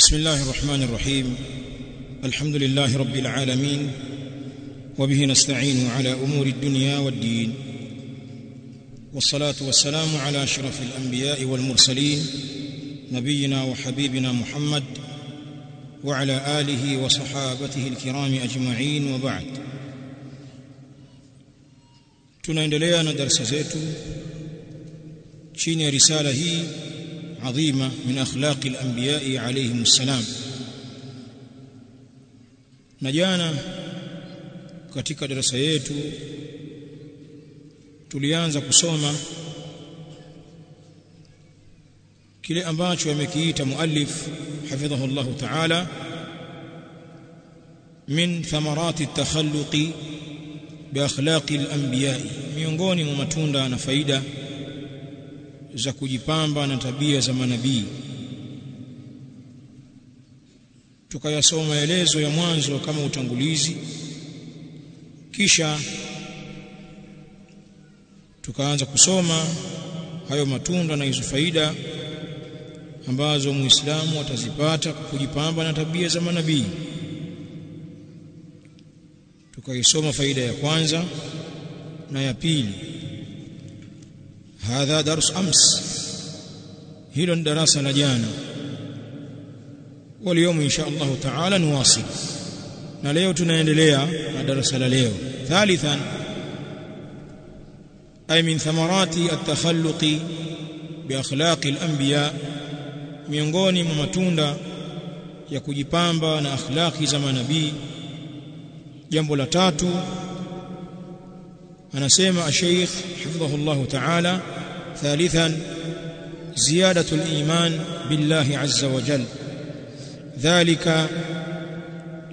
بسم الله الرحمن الرحيم. الحمد لله رب العالمين وبه نستعين على أمور الدنيا والدين. والصلاة والسلام على أشرف الأنبياء والمرسلين نبينا وحبيبنا محمد وعلى آله وصحابته الكرام أجمعين وبعد. Tunaendelea na darasa zetu. Chini risala hii adhima min akhlaqi al-anbiya'i alayhim assalam na jana katika darasa yetu tulianza kusoma kile ambacho amekiita muallif hafidhahu Allah ta'ala min thamarati at-takhalluqi bi akhlaqi al-anbiya'i miongoni mwa matunda na faida za kujipamba na tabia za manabii. Tukayasoma maelezo ya mwanzo kama utangulizi kisha tukaanza kusoma hayo matunda na hizo faida ambazo muislamu atazipata kwa kujipamba na tabia za manabii. Tukaisoma faida ya kwanza na ya pili hadha dars ams hilo ni darasa la jana واليوم ان شاء الله تعالى نواصل na leo tunaendelea na darasa la leo thalithan ay min thamarati at-takhalluqi bi akhlaqi al-anbiya miongoni mwa matunda ya kujipamba na akhlaqi za manabii jambo la tatu anasema ash-shaykh hafidhahu Allah ta'ala thalithan ziyadatu al-iman billahi azza wa jalla ذلك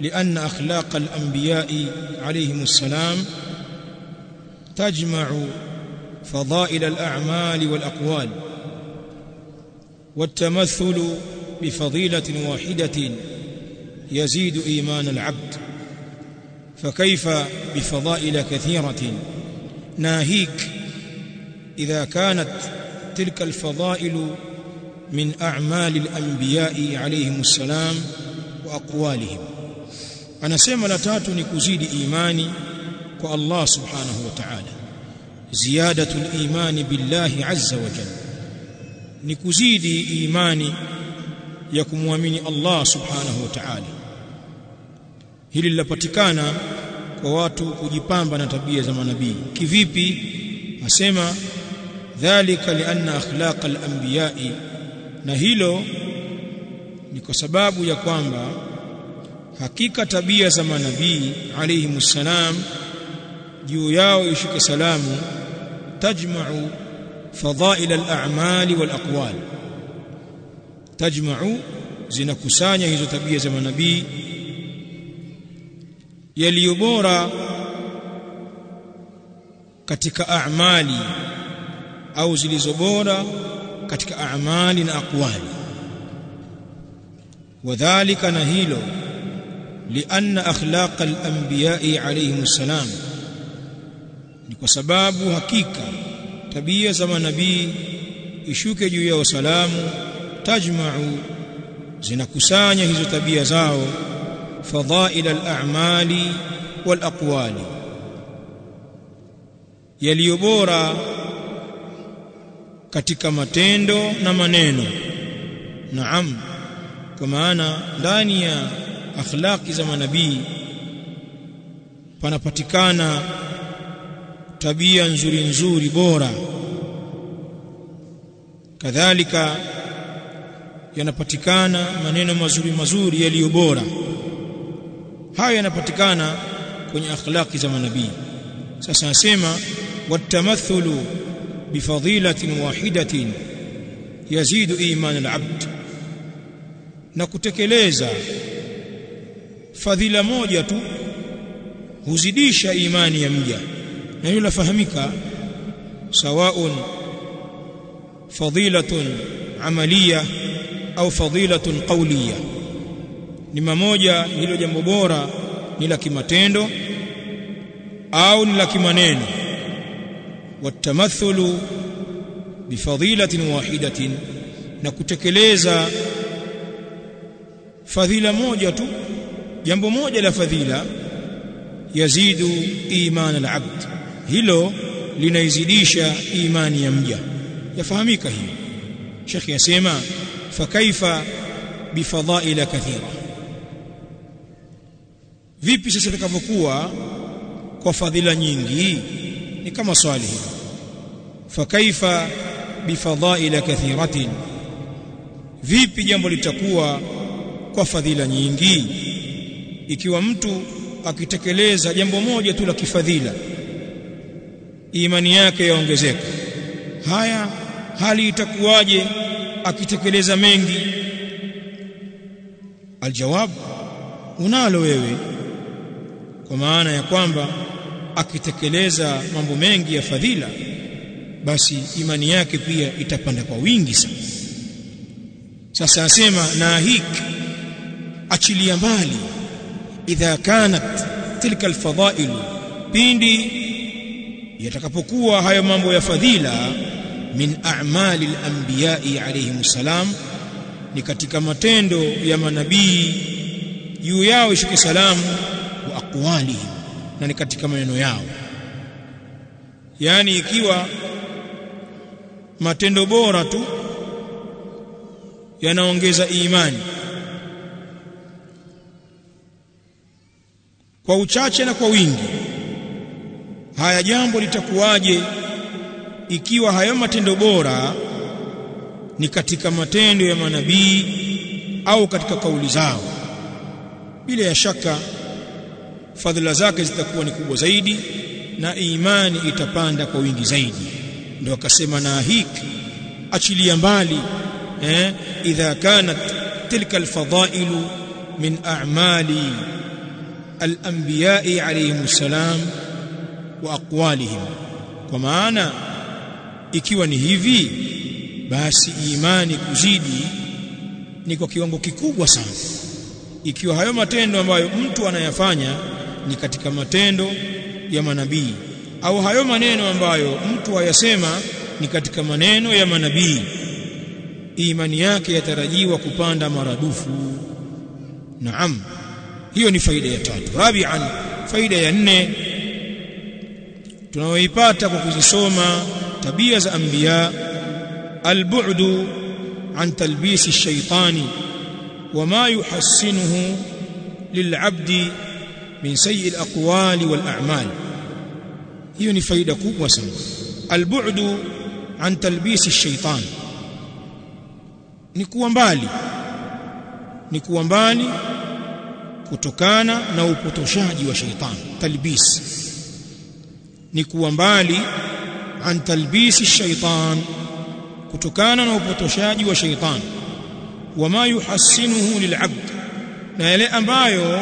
لأن أخلاق الأنبياء عليهم السلام تجمع فضائل الأعمال والأقوال والتمثل بفضيلة واحدة يزيد إيمان العبد. فكيف بفضائل كثيرة؟ ناهيك. إذا كانت تلك الفضائل من أعمال الأنبياء عليهم السلام وأقوالهم. أنا سيما لتاتني كزيد إيماني كالله سبحانه وتعالى. زيادة الإيمان بالله عز وجل. نكزيد إيماني يكم ومني الله سبحانه وتعالى. هل اللبتكانا kwa watu kujipamba na tabia za manabii. Kivipi? Asema dhalika lianna akhlaq al-anbiya'i. Na hilo ni kwa sababu ya kwamba hakika tabia za manabii alayhi msalam juu yao ishike salamu tajma'u fadha'il al-a'mali wal aqwal tajma'u zinakusanya hizo tabia za manabii yaliyo bora katika a'mali au zilizo bora katika a'mali na aqwali. Wadhālika na hilo lianna akhlaq al-anbiya'i alayhim salam ni kwa sababu hakika tabia za manabii ishuke juu yao salamu tajma'u zinakusanya hizo tabia zao fadha'il al-a'mali wal aqwali yaliyo bora katika matendo na maneno. Naam kwa maana ndani ya akhlaqi za manabii panapatikana tabia nzuri nzuri bora. Kadhalika yanapatikana maneno mazuri mazuri yaliyo bora hayo yanapatikana kwenye akhlaqi za manabii. Sasa anasema watamathulu bifadilatin wahidatin yazidu iman al-abd. Na kutekeleza fadhila moja tu huzidisha imani ya mja. Na hilo lafahamika sawaun fadilatun amaliya au fadilatun qawliya ni mamoja hilo jambo bora ni la kimatendo au ni la kimaneno. Watamathulu bifadilatin wahidatin na kutekeleza fadhila moja tu jambo moja la fadhila yazidu iman al-abd. Hilo linaizidisha imani ya mja. Yafahamika hiyo shekhi yasema fakaifa bifadhaila kathira vipi sasa itakavyokuwa kwa fadhila nyingi? Ni kama swali hili. Fakaifa bifadhaila kathiratin? Vipi jambo litakuwa kwa fadhila nyingi? Ikiwa mtu akitekeleza jambo moja tu la kifadhila imani yake yaongezeka. Haya hali itakuwaje akitekeleza mengi? Aljawab unalo wewe kwa maana ya kwamba akitekeleza mambo mengi ya fadhila basi imani yake pia itapanda kwa wingi sana. Sasa asema nahik achilia mbali idha kanat tilka alfadail pindi yatakapokuwa hayo mambo ya fadhila min a'mali al-anbiya'i alayhim salam ni katika matendo ya manabii juu yao ishuke salamu aqwalihim na ni katika maneno yao. Yani ikiwa matendo bora tu yanaongeza imani kwa uchache na kwa wingi haya jambo litakuwaje ikiwa hayo matendo bora ni katika matendo ya manabii au katika kauli zao? Bila ya shaka fadhila zake zitakuwa ni kubwa zaidi na imani itapanda kwa wingi zaidi. Ndio akasema na hiki achilia mbali eh idha kanat tilka alfadailu min a'mali al-anbiya'i alayhim salam wa aqwalihim. Kwa maana ikiwa ni hivi basi imani kuzidi ni kwa kiwango kikubwa sana. Ikiwa hayo matendo ambayo mtu anayafanya ni katika matendo ya manabii. Au hayo maneno ambayo mtu ayasema ni katika maneno ya manabii. Imani yake yatarajiwa kupanda maradufu. Naam hiyo ni faida ya tatu. Rabi'an faida ya nne tunayoipata kwa kuzisoma tabia za anbiya albu'du an talbisi ash-shaytani wama yuhassinuhu lil'abdi min sayyi al-aqwali wal-a'mal. Hiyo ni faida kubwa sana. Albu'du an talbisi ash-shaytan. Ni kuwa mbali. Ni kuwa mbali kutokana na upotoshaji wa shaytan talbis. Ni kuwa mbali an talbisi shaytan kutokana na upotoshaji wa shaytan. Wama yuhassinuhu lil'abd. Na yale ambayo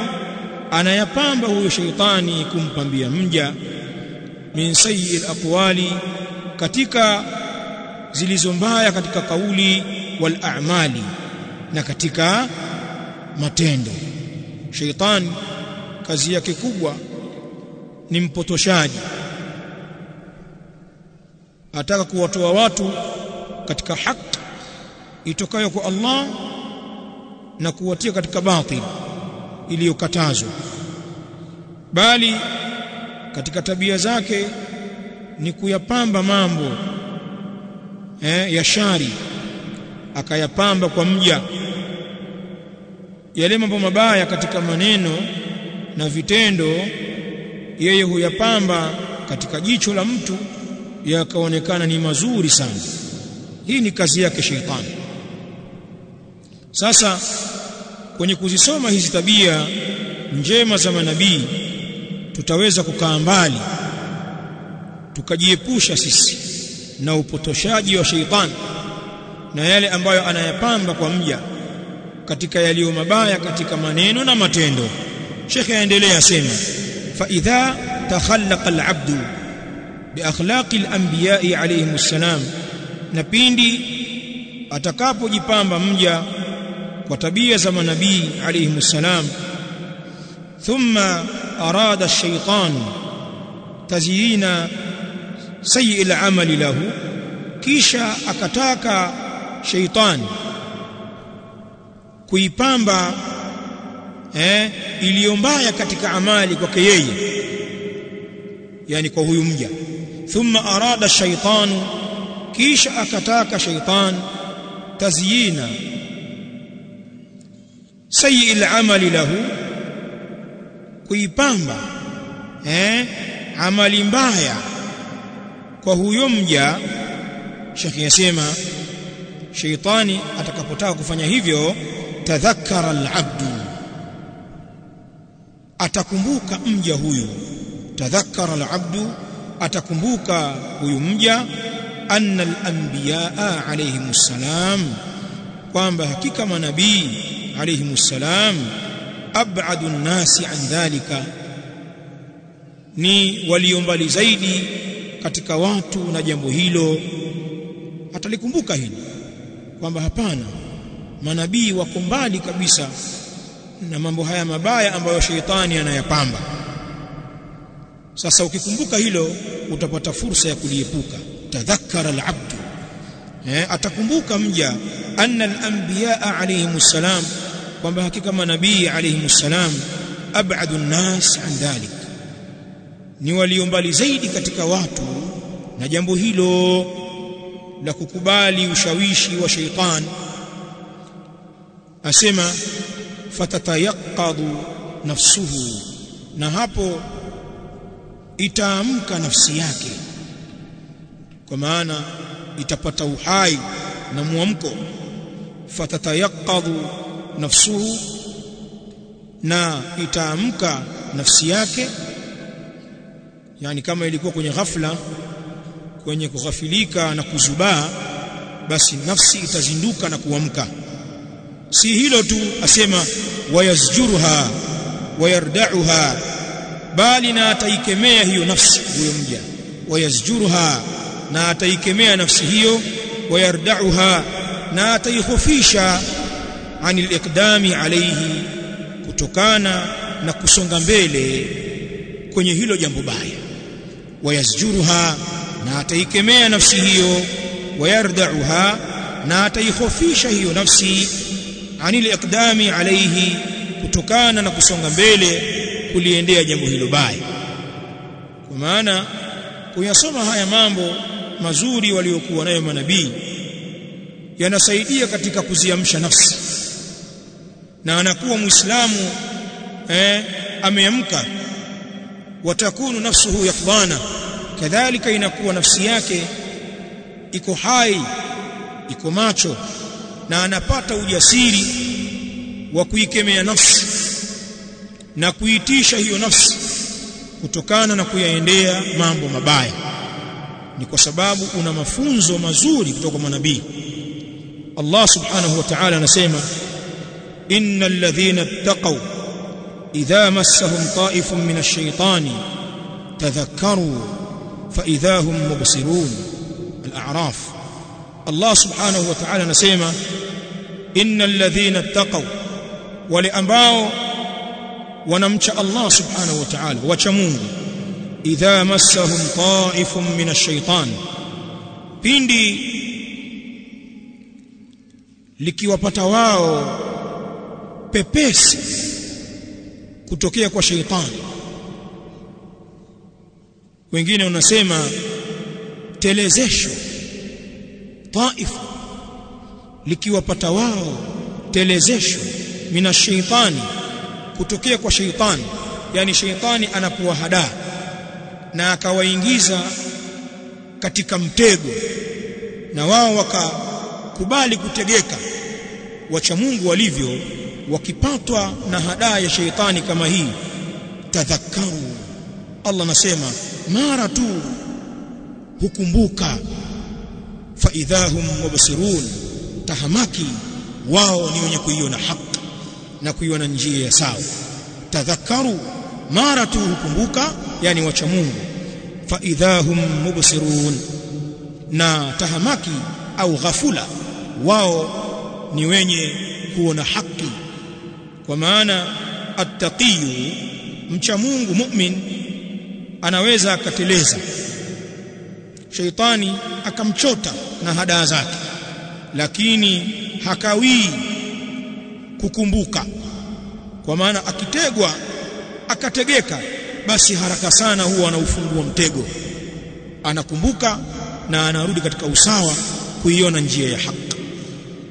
anayapamba huyo sheitani kumpambia mja min sayyi al-aqwali katika zilizo mbaya katika kauli wal a'mali na katika matendo. Sheitani kazi yake kubwa ni mpotoshaji. Ataka kuwatoa watu katika haki itokayo kwa Allah na kuwatia katika batil iliyokatazwa. Bali katika tabia zake ni kuyapamba mambo eh, ya shari akayapamba kwa mja. Yale mambo mabaya katika maneno na vitendo yeye huyapamba katika jicho la mtu yakaonekana ni mazuri sana. Hii ni kazi yake sheitani sasa kwenye kuzisoma hizi tabia njema za manabii tutaweza kukaa mbali tukajiepusha sisi na upotoshaji wa sheitani na yale ambayo anayapamba kwa mja katika yaliyo mabaya katika maneno na matendo. Shekhe aendelea sema fa idha takhallaqa al-abdu bi akhlaqi al-anbiya'i alayhimus salam na pindi atakapojipamba mja kwa tabia za manabii alayhimu salam. Thumma arada ash-shaytan tazyina sayyi al-amali lahu kisha akataka shaytani kuipamba eh iliyo mbaya katika amali kwake yeye yani kwa huyu mja. Thumma arada shaytanu kisha akataka shaytan tazyina sayyi al-amali lahu kuipamba eh amali mbaya kwa huyo mja. Shekhi yasema shaitani atakapotaka kufanya hivyo tadhakkara al-abdu atakumbuka mja huyu tadhakkara al-abdu atakumbuka huyu mja. Anna al-anbiyaa alayhimus salam kwamba hakika manabii alayhimus السلام ab'adu an-nasi an dhalika ni waliombali zaidi katika watu na jambo hilo. Atalikumbuka hili kwamba hapana manabii wako mbali kabisa na mambo haya mabaya ambayo sheitani anayapamba. Sasa ukikumbuka hilo utapata fursa ya kuliepuka. Tadhakkara al-abd eh atakumbuka mja anna al-anbiya alayhimus kwamba hakika manabii alayhi salam ab'adu an-nas an dhalik. Ni walio mbali zaidi katika watu na jambo hilo la kukubali ushawishi wa sheitan asema fatatayaqadu nafsuhu na hapo itaamka nafsi yake. Kwa maana itapata uhai na muamko fatatayaqadu nafsuhu na itaamka nafsi yake yani kama ilikuwa kwenye ghafla kwenye kughafilika na kuzubaa basi nafsi itazinduka na kuamka. Si hilo tu asema wayazjuruha wayardauha bali na ataikemea hiyo nafsi huyo mja. Wayazjuruha na ataikemea nafsi hiyo wayardauha na ataihofisha anil iqdami alayhi kutokana na kusonga mbele kwenye hilo jambo baya. Wayasjuruha na ataikemea nafsi hiyo. Wayardauha na ataihofisha hiyo nafsi. Anil iqdami alayhi kutokana na kusonga mbele kuliendea jambo hilo baya. Kwa maana kuyasoma haya mambo mazuri waliokuwa nayo manabii yanasaidia katika kuziamsha nafsi na anakuwa muislamu eh, ameamka. Watakunu nafsuhu yaqdana. Kadhalika inakuwa nafsi yake iko hai iko macho na anapata ujasiri wa kuikemea nafsi na kuitisha hiyo nafsi kutokana na kuyaendea mambo mabaya. Ni kwa sababu una mafunzo mazuri kutoka kwa manabii. Allah subhanahu wa ta'ala anasema innal ladhina ittaqaw idha massahum ta'ifun min ash-shaytani tadhakkaru fa idha hum mubsirun al-a'raf Allah subhanahu wa ta'ala anasema innal ladhina ittaqaw wale ambao wanamcha Allah subhanahu wa ta'ala wacha Mungu idha massahum ta'ifun min ash-shaytan pindi likiwapata wao pepesi kutokea kwa sheitani. Wengine unasema telezesho taifa likiwapata wao telezesho mina sheitani kutokea kwa sheitani. Yani sheitani anapowahadaa na akawaingiza katika mtego na wao wakakubali kutegeka wacha Mungu walivyo wakipatwa na hadaa ya sheitani kama hii tadhakkaru. Allah anasema mara tu hukumbuka. Fa idhahum mubsirun tahamaki wao ni wenye kuiona haki na kuiona njia ya sawa. Tadhakaru mara tu hukumbuka yani wacha Mungu. Fa idhahum mubsirun na tahamaki au ghafula wao ni wenye kuona haki kwa maana attaqiyu mcha Mungu mu'min anaweza akateleza. Sheitani akamchota na hadaa zake lakini hakawii kukumbuka. Kwa maana akitegwa akategeka basi haraka sana huwa anaufungua mtego. Anakumbuka na anarudi katika usawa kuiona njia ya haki.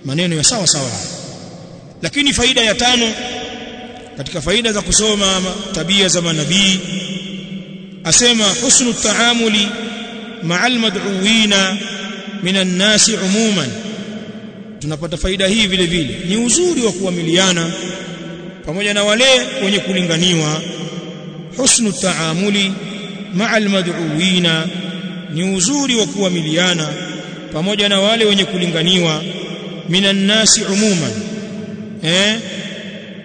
Maneno ya sawa sawa lakini faida ya tano katika faida za kusoma tabia za manabii asema husnu taamuli ma'a almad'uwina minan nasi umuman. Tunapata faida hii vile vile. Ni uzuri wa kuamiliana pamoja na wale wenye kulinganiwa. Husnu taamuli ma'a mad'uwina. Ni uzuri wa kuamiliana pamoja na wale wenye kulinganiwa minan nasi umuman eh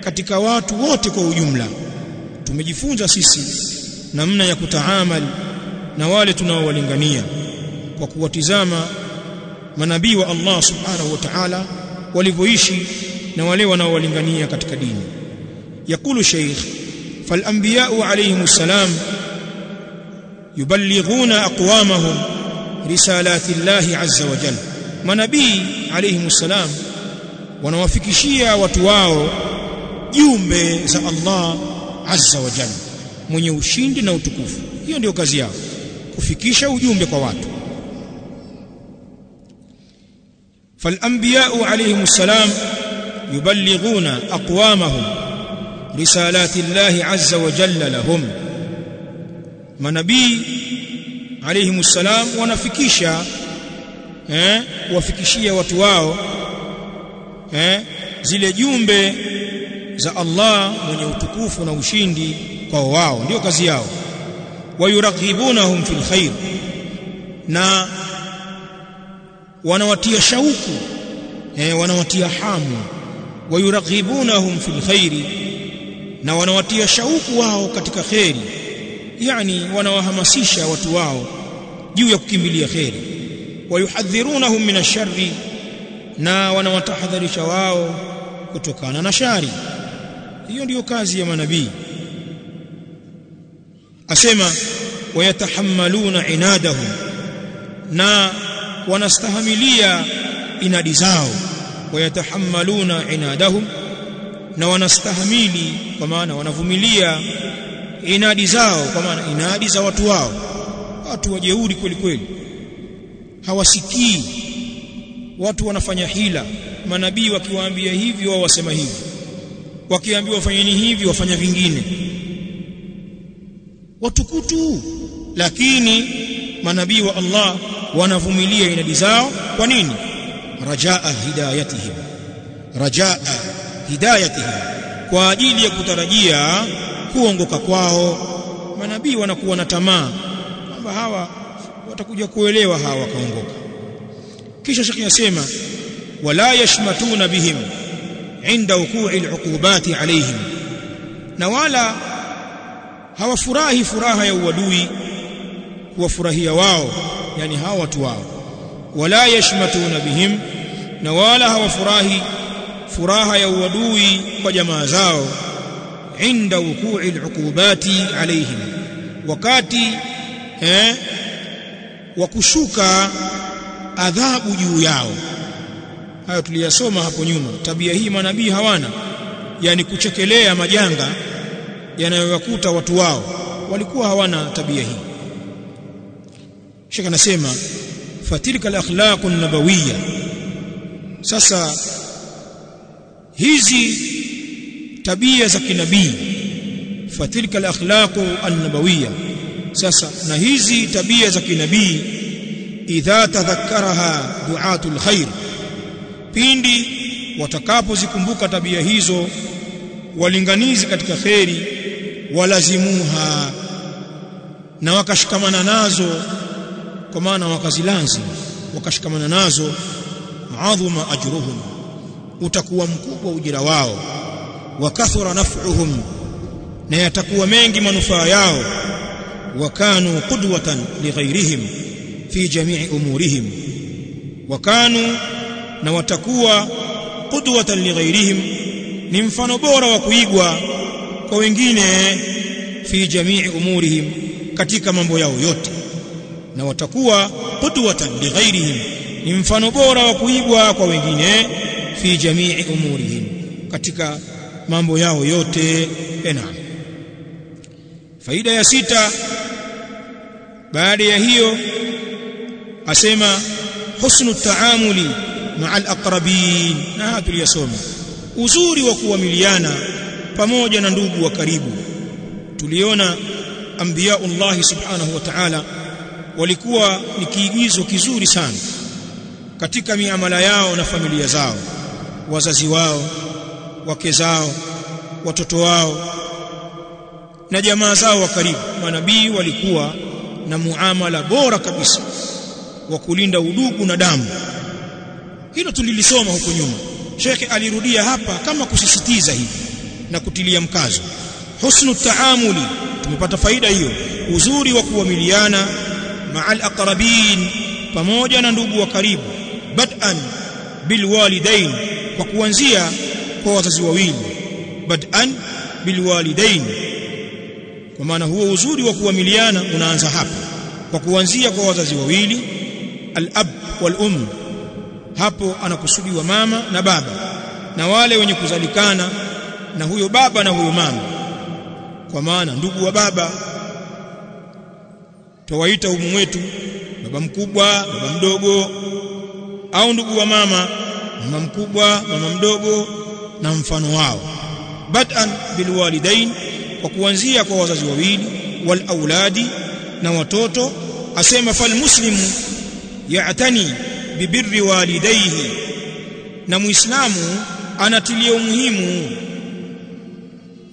katika watu wote kwa ujumla tumejifunza sisi namna ya kutaamal na wale tunaowalingania kwa kuwatizama manabii wa Allah subhanahu wa ta'ala walivyoishi na wale wanaowalingania katika dini yakulu sheikh فالانبياء عليهم السلام يبلغون اقوامهم رسالات الله عز وجل manabii عليهم السلام wanawafikishia watu wao jumbe za Allah azza wa jalla mwenye ushindi na utukufu hiyo ndio kazi yao kufikisha ujumbe kwa watu فالانبياء عليهم السلام يبلغون اقوامهم رسالات الله عز وجل لهم manabii عليهم السلام wanafikisha eh wafikishia watu wao eh? Zile jumbe za Allah mwenye utukufu na ushindi kwa wao ndio kazi yao. Wayuraghibunahum fil khair na wanawatia shauku eh wanawatia hamu. Wayuraghibunahum fil khairi, na wanawatia shauku wao katika kheri, yani wanawahamasisha watu wao juu ya kukimbilia kheri. wayuhadhirunahum min ash-sharri na wanawatahadharisha wao kutokana na shari. Hiyo ndiyo kazi ya manabii. Asema wayatahammaluna inadahum na wanastahamilia inadi zao. Wayatahammaluna inadahum na wanastahamili kwa maana wanavumilia inadi zao kwa maana inadi za watu wao. Watu wajeuri kweli kweli. Hawasikii watu wanafanya hila. Manabii wakiwaambia hivi wao wasema hivi. Wakiambiwa wafanyeni hivi wafanya vingine. Watukutu. Lakini manabii wa Allah wanavumilia inadi zao. Kwa nini? Rajaa hidayatihim. Rajaa hidayatihim. Kwa ajili ya kutarajia kuongoka kwao. Manabii wanakuwa na tamaa kwamba hawa watakuja kuelewa hawa wakaongoka kisha shekhi yasema wala yashmatuna bihim inda wuku'i al'uqubati alayhim. Na wala hawafurahi furaha ya uadui kuwafurahia wao yani hawa watu wao. Wala yashmatuna bihim na wala hawafurahi furaha ya uadui kwa jamaa zao inda wuku'i al'uqubati alayhim. Wakati eh wa kushuka adhabu juu yao. Hayo tuliyasoma hapo nyuma. Tabia hii manabii hawana. Yani kuchekelea majanga yanayowakuta watu wao. Walikuwa hawana tabia hii. Sheikh anasema fatilka al-akhlaq an-nabawiyya. Sasa hizi tabia za kinabii fatilka al-akhlaq sasa na hizi tabia za kinabii idha tadhakkaraha du'atul khair. Pindi watakapozikumbuka tabia hizo walinganizi katika kheri walazimuha na wakashikamana nazo kwa maana wakazilanzi wakashikamana nazo adhuma ajruhum utakuwa mkubwa ujira wao wakathura naf'uhum na yatakuwa mengi manufaa yao wakanu qudwatan lighairihim fi jami'i umurihim. Wa kanu na watakuwa qudwatan lighairihim ni mfano bora wa kuigwa kwa wengine fi jamii umurihim katika mambo yao yote. Na watakuwa qudwatan lighairihim ni mfano bora wa kuigwa kwa wengine fi jamii umurihim katika mambo yao yote. Naam faida ya sita baada ya hiyo asema husnu taamuli maa alaqrabin na tuliyasoma. Uzuri wa kuamiliana pamoja na ndugu wa karibu. Tuliona anbiyaullah subhanahu wa ta'ala walikuwa ni kiigizo kizuri sana katika miamala yao na familia zao wazazi wao wake zao watoto wao na jamaa zao wa karibu. Manabii walikuwa na muamala bora kabisa wa kulinda udugu na damu. Hilo tulilisoma huko nyuma. Shekhe alirudia hapa kama kusisitiza hivi na kutilia mkazo. Husnu taamuli tumepata faida hiyo. Uzuri wa kuamiliana ma'al aqrabin pamoja na ndugu wa karibu bad'an bilwalidain kwa kuanzia kwa wazazi wawili bad'an bilwalidain kwa maana huo uzuri wa kuamiliana unaanza hapa kwa kuanzia kwa wazazi wawili al-ab wal-um. Hapo anakusudiwa mama na baba na wale wenye kuzalikana na huyo baba na huyo mama. Kwa maana ndugu wa baba twawaita umu wetu baba mkubwa baba mdogo au ndugu wa mama mama mkubwa mama mdogo na mfano wao. Bad'an bilwalidain kwa kuanzia kwa wazazi wawili wal auladi na watoto asema fal muslimu ya'tani bibirri walidayhi. Na muislamu anatilia umuhimu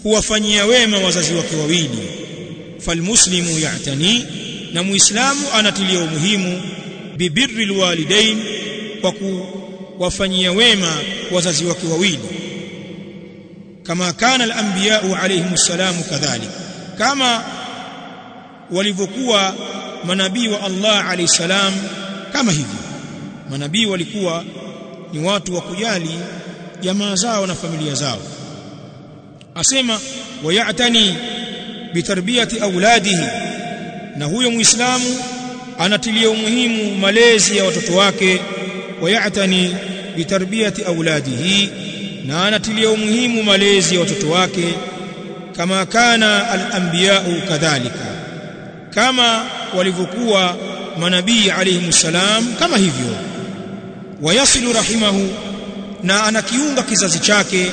kuwafanyia wema wazazi wake wawili. Falmuslimu ya'tani na muislamu anatilia umuhimu bibirri alwalidain kwa kuwafanyia wema wazazi wake wawili. Kama kana al-anbiya'u alayhim salamu kadhalik. Kama walivyokuwa manabii wa Allah alayhi salam kama hivyo. Manabii walikuwa ni watu wa kujali jamaa zao na familia zao. Asema wayatani bitarbiyati auladihi na huyo muislamu anatilia umuhimu malezi ya watoto wake. Wayatani bitarbiyati auladihi na anatilia umuhimu malezi ya watoto wake. Kama kana al-anbiya'u kadhalika. Kama walivyokuwa manabii alayhi salam kama hivyo. Wayasilu rahimahu na anakiunga kizazi chake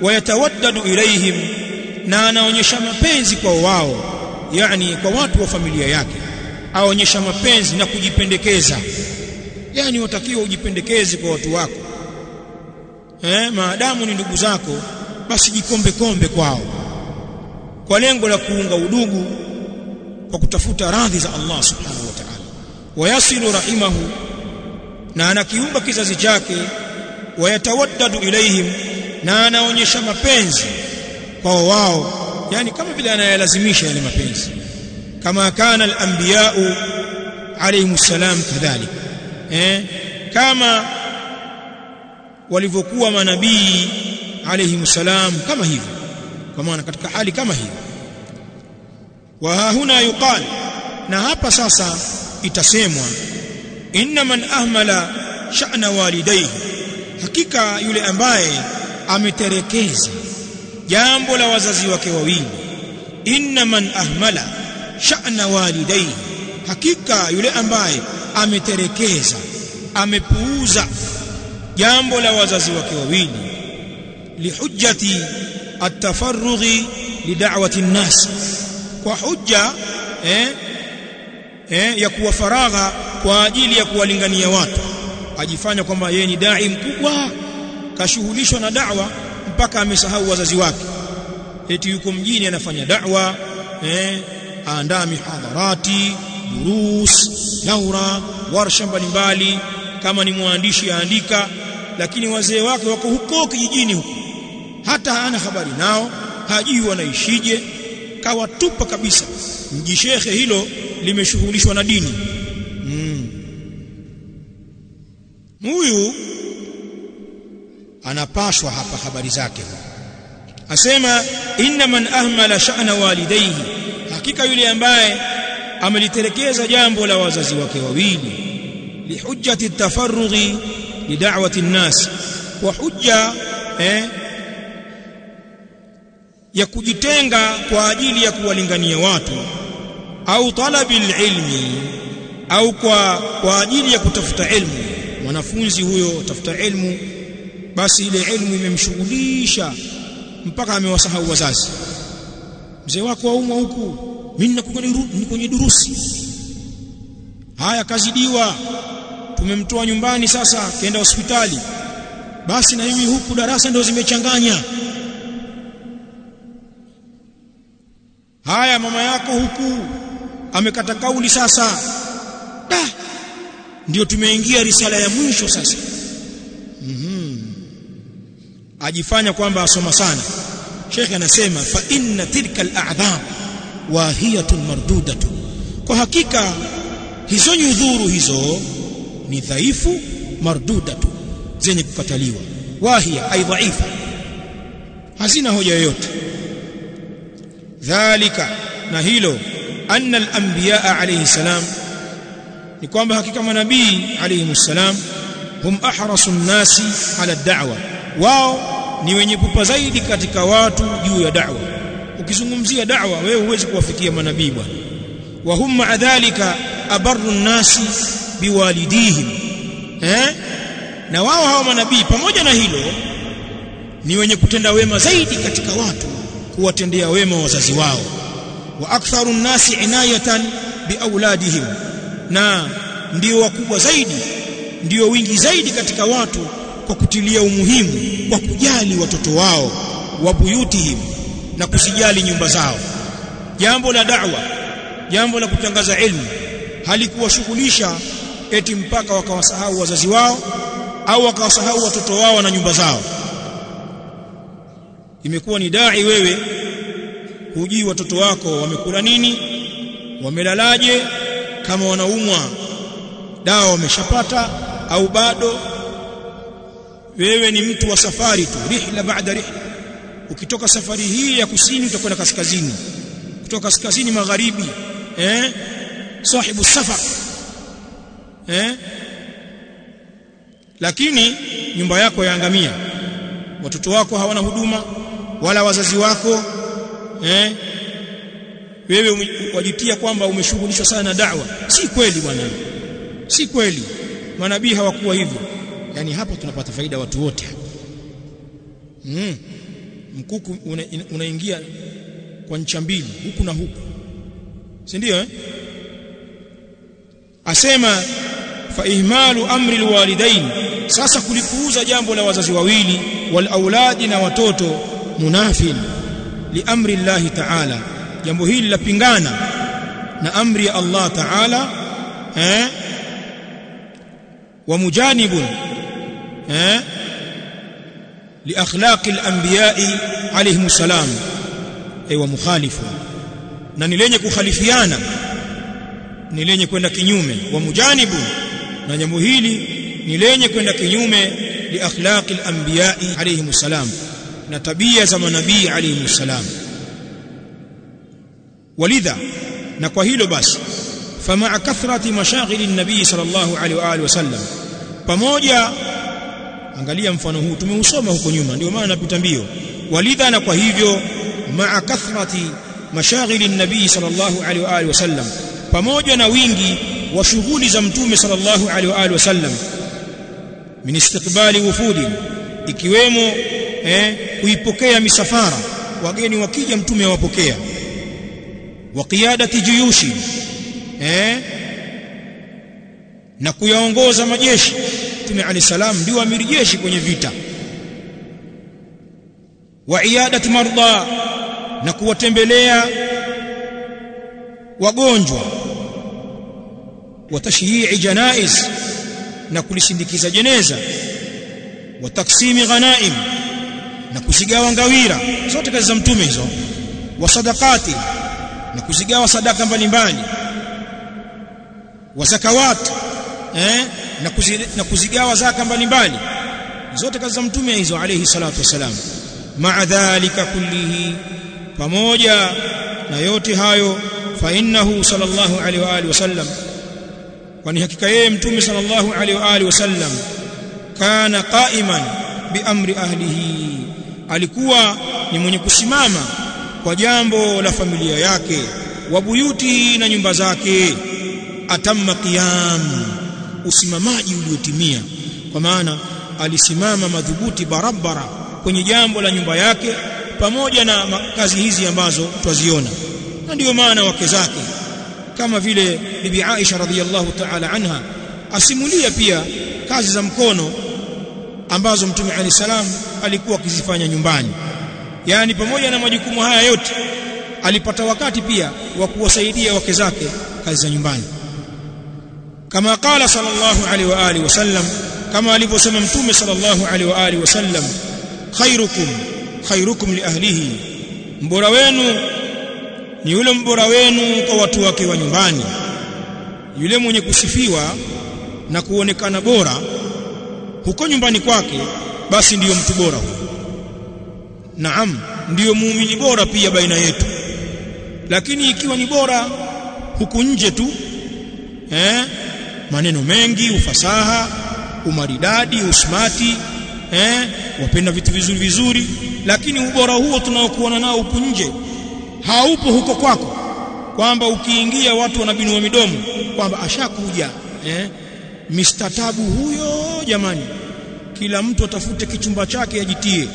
wayatawaddadu ilayhim na anaonyesha mapenzi kwa wao yani kwa watu wa familia yake. Aonyesha mapenzi na kujipendekeza. Yani watakiwa ujipendekeze kwa watu wako. Eh maadamu ni ndugu zako basi jikombe kombe kwao. Kwa lengo la kuunga udugu kwa kutafuta radhi za Allah subhanahu wayasilu rahimahu na anakiumba kizazi chake wayatawaddadu ilaihim na anaonyesha mapenzi kwao wao yani kama vile anayalazimisha yale mapenzi. Kama kana al-anbiya'u alayhimus salam kadhalik eh? Kama walivyokuwa manabii alayhimus salam kama hivyo kwa maana katika hali kama hiyo wa huna yuqal na hapa sasa itasemwa inna man ahmala sha'na walidayhi hakika yule ambaye ameterekeza jambo la wazazi wake wawili. Inna man ahmala sha'na walidayhi hakika yule ambaye ameterekeza amepuuza jambo la wazazi wake wawili. Lihujjati at-tafarrughi lid'awati an-nas kwa hujja eh, eh, ya kuwa faragha kwa ajili ya kuwalingania watu. Ajifanya kwamba yeye ni dai mkubwa kashughulishwa na da'wa mpaka amesahau wazazi wake. Eti yuko mjini anafanya da'wa eh aandaa mihadharati durus daura warsha mbalimbali kama ni mwandishi aandika lakini wazee wake wako huko kijijini huko. Hata hana habari nao hajui wanaishije kawatupa kabisa. Mji shekhe hilo limeshughulishwa na dini. Mm. huyu anapashwa hapa habari zake. Asema inna man ahmala sha'na walidayhi. Hakika yule ambaye ameliterekeza jambo la wazazi wake wawili. Lihujjati tafarrughi lida'wati an-nas wa hujja eh ya kujitenga kwa ajili ya kuwalingania watu au talabi ilmi au kwa kwa ajili ya kutafuta ilmu. Mwanafunzi huyo tafuta ilmu basi ile ilmu imemshughulisha mpaka amewasahau wazazi. Mzee wako aumwa huku mimi ni kwenye durusi. Haya kazidiwa. Tumemtoa nyumbani sasa kaenda hospitali. Basi na mimi huku darasa ndio zimechanganya haya mama yako huku. Amekata kauli sasa. Da! Ndio tumeingia risala ya mwisho sasa. Mhm ajifanya kwamba asoma sana. Shekhe anasema fa inna tilka al-a'dham wahiyatun mardudatu. Kwa hakika hizo nyudhuru hizo ni dhaifu mardudatu zenye kukataliwa. Wahia ai dhaifa. Hazina hoja yoyote dhalika na hilo anna al-anbiya alayhi salam ni kwamba hakika manabii alayhi salam hum ahrasu nasi ala da'wa. Wao ni wenye pupa zaidi katika watu juu ya da'wa. Ukizungumzia da'wa wewe huwezi kuwafikia manabii bwana. Wa hum ma'a dhalika abarru nasi biwalidihim. Eh? Na wao hao manabii pamoja na hilo ni wenye kutenda wema zaidi katika watu kuwatendea wema wazazi wao. Wa aktharu nnasi inayatan biauladihim na ndio wakubwa zaidi ndio wingi zaidi katika watu kwa kutilia umuhimu kwa kujali watoto wao wa buyutihim na kusijali nyumba zao. Jambo la da'wa jambo la kutangaza ilmu halikuwashughulisha eti mpaka wakawasahau wazazi wao au wakawasahau watoto wao na nyumba zao imekuwa ni dai wewe. Hujui watoto wako wamekula nini wamelalaje kama wanaumwa dawa wameshapata au bado. Wewe ni mtu wa safari tu rihla baada rihla ukitoka safari hii ya kusini utakwenda kaskazini. Kutoka kaskazini magharibi eh sahibu safar eh. Lakini nyumba yako yaangamia watoto wako hawana huduma wala wazazi wako eh? Wewe wajitia kwamba umeshughulishwa sana na da'wa. Si kweli bwana. Si kweli. Manabii hawakuwa hivyo. Yani hapa tunapata faida watu wote. Mm. mkuku unaingia una kwa ncha mbili huku na huku. Si ndio eh? Asema fa ihmalu amri alwalidain sasa kulipuuza jambo la wazazi wawili wal na watoto munafin li amri Allah ta'ala. Jambo hili lapingana na amri ya Allah ta'ala eh? Wa mujanibun eh? Li akhlaqi al-anbiya'i alayhimu salam. Ay wa mukhalifu. Na ni lenye kukhalifiana ni lenye kwenda kinyume. Wa mujanibu na jambo hili ni lenye kwenda kinyume li akhlaqi al-anbiya'i alayhimu salam na tabia za manabii alayhi salam walidha na kwa hilo basi famaa kathrati mashaghili nabii sallallahu alaihi wa alihi wasallam. Pamoja angalia mfano huu tumeusoma huko nyuma ndio maana napita mbio. Walidha na kwa hivyo maa kathrati mashaghili nabii sallallahu alaihi wa alihi wasallam. Pamoja na wingi wa shughuli za mtume sallallahu alaihi wa alihi wasallam. Min istiqbali wufudi ikiwemo eh, kuipokea misafara wageni wakija mtume awapokea. Wa qiyadati juyushi eh na kuyaongoza majeshi. Mtume ali salam ndio amiri jeshi kwenye vita. Wa iadati marda na kuwatembelea wagonjwa. Wa tashyii janaiz na kulisindikiza jeneza. Wa taksimi ghanaim na kuzigawa ngawira. Zote kazi za mtume hizo. Wa sadaqati na kuzigawa sadaka mbalimbali. Wa zakawat eh na, na kuzigawa zaka mbalimbali. Zote kazi za mtume hizo alayhi salatu wasalam ma'a dhalika kullihi pamoja na yote hayo fa innahu sallallahu alaihi wa alihi wasallam. Kwani hakika yeye mtume sallallahu alaihi wa alihi wasallam kana qa'iman bi amri ahlihi alikuwa ni mwenye kusimama kwa jambo la familia yake wa buyuti na nyumba zake. Atamma qiyam usimamaji uliotimia. Kwa maana alisimama madhubuti barabara kwenye jambo la nyumba yake pamoja na kazi hizi ambazo twaziona. Na ndiyo maana wake zake kama vile bibi Aisha radhiallahu ta'ala anha asimulia pia kazi za mkono ambazo mtume Ali salam alikuwa akizifanya nyumbani. Yani pamoja na majukumu haya yote alipata wakati pia wa kuwasaidia wake zake kazi za nyumbani. Kama qala sallallahu alaihi wa alihi wasallam kama alivyosema mtume sallallahu alaihi wa alihi wasallam khairukum khairukum li ahlihi. Mbora wenu ni yule mbora wenu kwa watu wake wa nyumbani. Yule mwenye kusifiwa na kuonekana bora huko nyumbani kwake basi ndiyo mtu bora huyo. Naam ndiyo muumini bora pia baina yetu. Lakini ikiwa ni bora huku nje tu eh? Maneno mengi ufasaha umaridadi usmati eh? Wapenda vitu vizuri vizuri. Lakini ubora huo tunaokuona nao huku nje haupo huko kwako. Kwamba ukiingia watu wanabinua midomo kwamba ashakuja eh? Mistatabu Tabu jamani kila mtu atafute kichumba chake ajitie.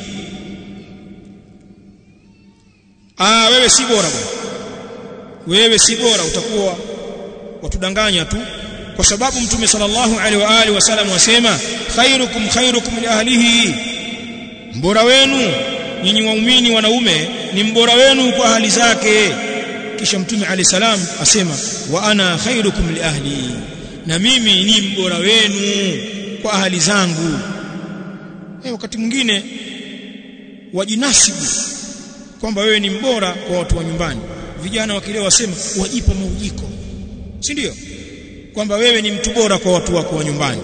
Ah wewe si bora bwana. Wewe si bora utakuwa watudanganya tu. Kwa sababu mtume sallallahu alaihi wa alihi wasallam wasema khairukum khairukum li ahlihi mbora wenu nyinyi waumini wanaume ni mbora wenu kwa ahli zake. Kisha mtume alayhi salam asema wa ana khairukum li ahli. Na mimi ni mbora wenu kwa ahali zangu. Eh wakati mwingine wajinasibu kwamba wewe ni mbora kwa watu wa nyumbani. Vijana wakileo wasema wajipa maujiko. Si ndio? Kwamba wewe ni mtu bora kwa watu wako wa nyumbani